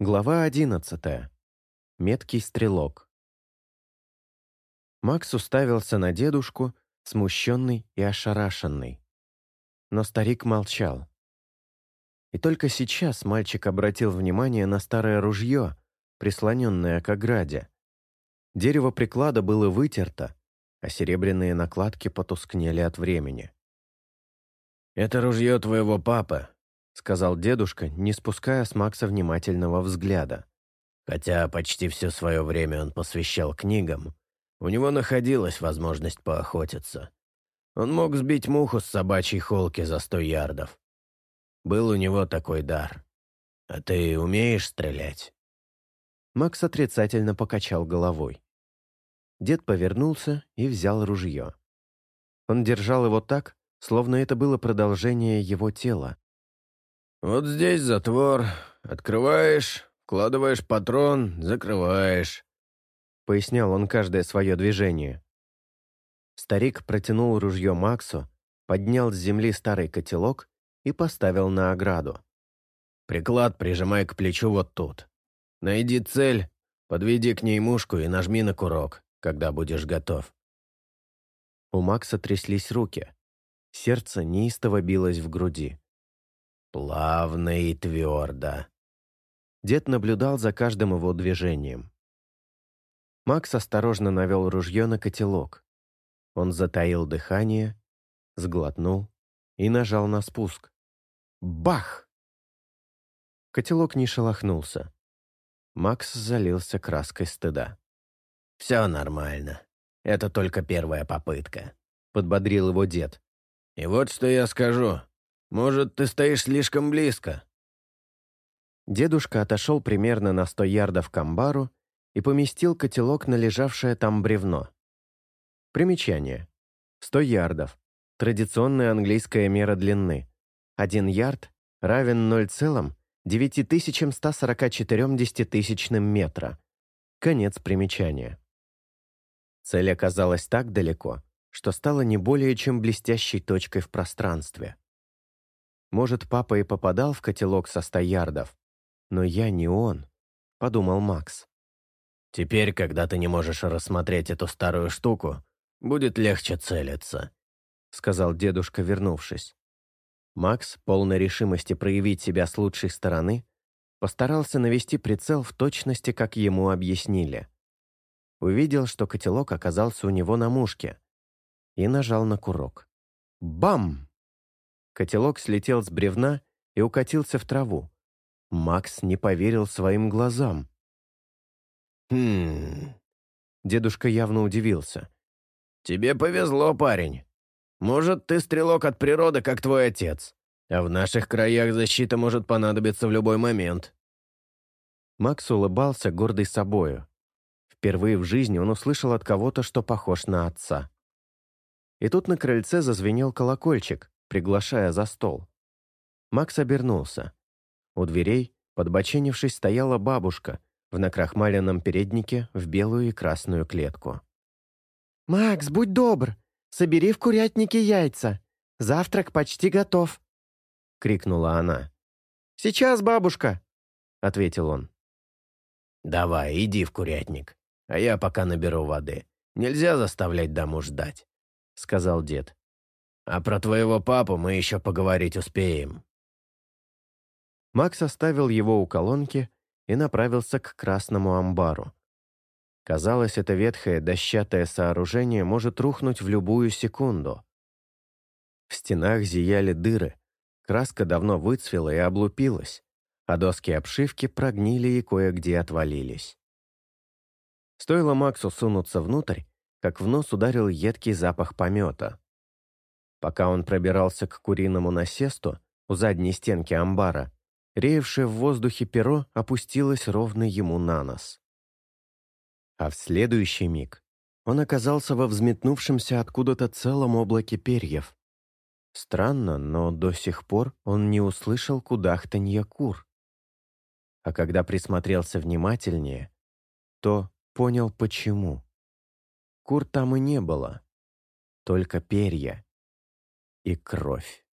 Глава одиннадцатая. Меткий стрелок. Макс уставился на дедушку, смущенный и ошарашенный. Но старик молчал. И только сейчас мальчик обратил внимание на старое ружье, прислоненное к ограде. Дерево приклада было вытерто, а серебряные накладки потускнели от времени. «Это ружье твоего папы», сказал дедушка, не спуская с Макса внимательного взгляда. Хотя почти все свое время он посвящал книгам, у него находилась возможность поохотиться. Он мог сбить муху с собачьей холки за сто ярдов. Был у него такой дар. А ты умеешь стрелять? Макс отрицательно покачал головой. Дед повернулся и взял ружье. Он держал его так, словно это было продолжение его тела, «Вот здесь затвор. Открываешь, вкладываешь патрон, закрываешь», — пояснял он каждое свое движение. Старик протянул ружье Максу, поднял с земли старый котелок и поставил на ограду. «Приклад прижимай к плечу вот тут. Найди цель, подведи к ней мушку и нажми на курок, когда будешь готов». У Макса тряслись руки. Сердце неистово билось в груди. Плавно и твердо. Дед наблюдал за каждым его движением. Макс осторожно навел ружье на котелок. Он затаил дыхание, сглотнул и нажал на спуск. Бах! Котелок не шелохнулся. Макс залился краской стыда. «Все нормально. Это только первая попытка», — подбодрил его дед. «И вот что я скажу. Может, ты стоишь слишком близко?» Дедушка отошел примерно на сто ярдов к амбару и поместил котелок на лежавшее там бревно. Примечание. Сто ярдов. Традиционная английская мера длины. Один ярд равен 0,9144 десятитысячным метра. Конец примечания. Цель оказалась так далеко, что стала не более чем блестящей точкой в пространстве. Может, папа и попадал в котелок со ста ярдов, но я не он, подумал Макс. Теперь, когда ты не можешь рассмотреть эту старую штуку, будет легче целиться, сказал дедушка, вернувшись. Макс, полной решимости проявить себя с лучшей стороны, постарался навести прицел в точности, как ему объяснили. Увидел, что котелок оказался у него на мушке, и нажал на курок. Бам! Котелок слетел с бревна и укатился в траву. Макс не поверил своим глазам. «Хм...» Дедушка явно удивился. «Тебе повезло, парень. Может, ты стрелок от природы, как твой отец. А в наших краях защита может понадобиться в любой момент». Макс улыбался, гордый собою. Впервые в жизни он услышал от кого-то, что похож на отца. И тут на крыльце зазвенел колокольчик, приглашая за стол. Макс обернулся. У дверей, подбоченившись, стояла бабушка в накрахмаленном переднике в белую и красную клетку. «Макс, будь добр, собери в курятнике яйца. Завтрак почти готов», — крикнула она. «Сейчас, бабушка», — ответил он. «Давай, иди в курятник, а я пока наберу воды. Нельзя заставлять даму ждать», — сказал дед. А про твоего папу мы еще поговорить успеем». Макс оставил его у колонки и направился к красному амбару. Казалось, это ветхое дощатое сооружение может рухнуть в любую секунду. В стенах зияли дыры, краска давно выцвела и облупилась, а доски обшивки прогнили и кое-где отвалились. Стоило Максу сунуться внутрь, как в нос ударил едкий запах помета. Пока он пробирался к куриному насесту у задней стенки амбара, реевшее в воздухе перо опустилось ровно ему на нос. А в следующий миг он оказался во взметнувшемся откуда-то целом облаке перьев. Странно, но до сих пор он не услышал кудахтанья кур. А когда присмотрелся внимательнее, то понял, почему. Кур там и не было, только перья и кровь.